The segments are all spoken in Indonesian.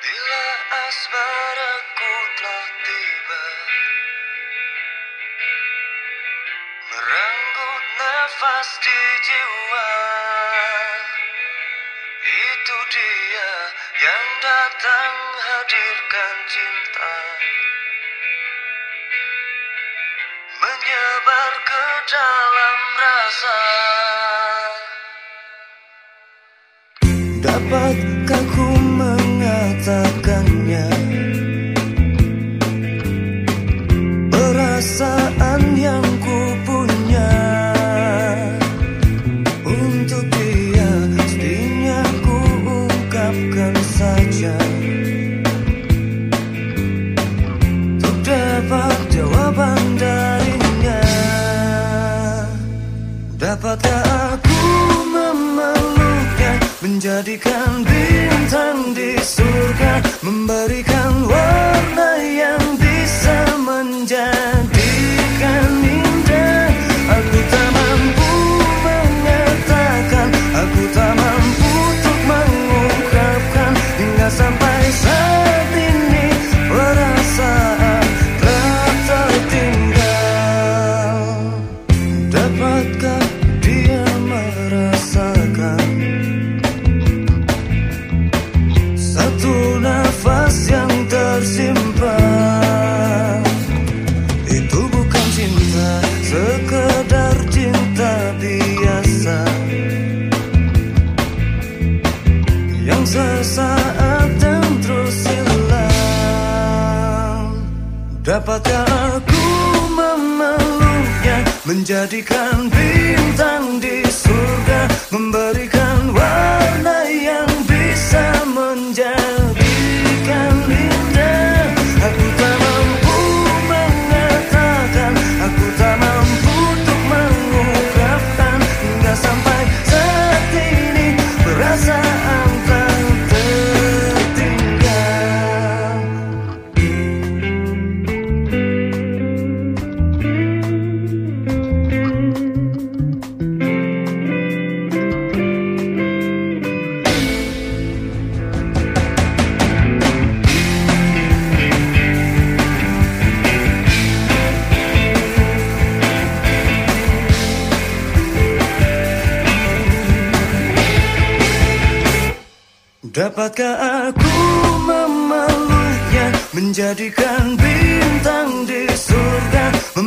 Bila asmaraku telah tiba Merenggut nafas di jiwa. Itu dia yang datang hadirkan cinta. Menyebar ke dalam rasa. Dapatkah ku Perasaan yang ku punya Untuk dia Mestinya ku ungkapkan saja. Untuk dapat jawaban darinya Dapatkah aku Menjadikan bintang di surga Memberikan warna sesaat dan terus hilang Dapatkah aku memeluknya Menjadikan bintang di surga Memberikan Dapatkah aku memeluknya Menjadikan bintang di surga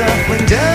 up window.